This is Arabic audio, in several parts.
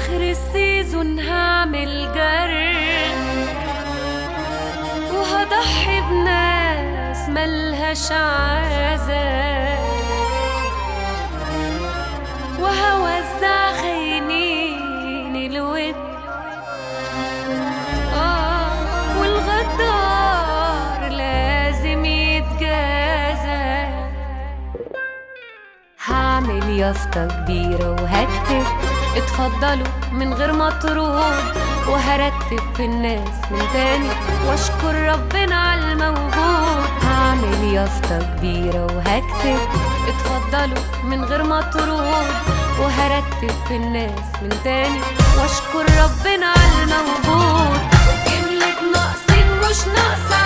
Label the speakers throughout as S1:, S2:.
S1: آخر السيزون هعمل جرد وهضحي بناس ملهاش عزاء وهوزع خاينين الود. آه والغدار لازم هعمل يافطة كبيرة وهكتب. اتفضلوا من غير ما تروح. وهرتب في الناس من تاني. واشكر ربنا على الموجود. هعمل يافطة كبيرة وهكتب. اتفضلوا من غير ما تروح. وهرتب في الناس من تاني. واشكر ربنا على الموجود. جملة ناقصين مش ناقصة.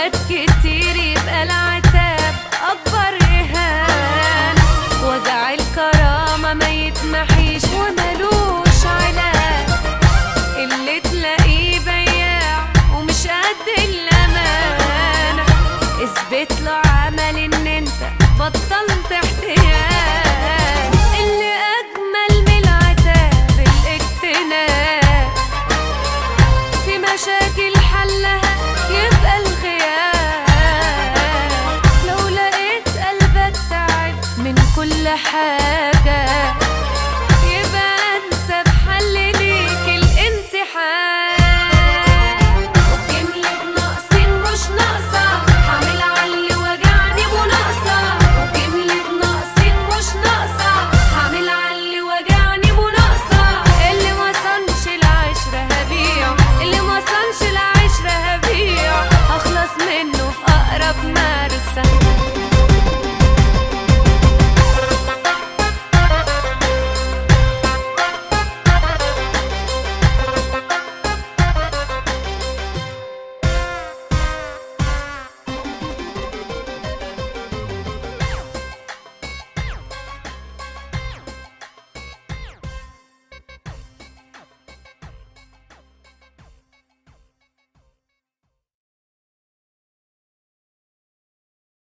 S1: اوقات كتير يبقى العتاب أكبر إهانة. وجع الكرامة ما يتمحيش وملوش علاج. اللي تلاقيه بياع ومش قد الأمانة. اثبت له عمل إن أنت بطل casa.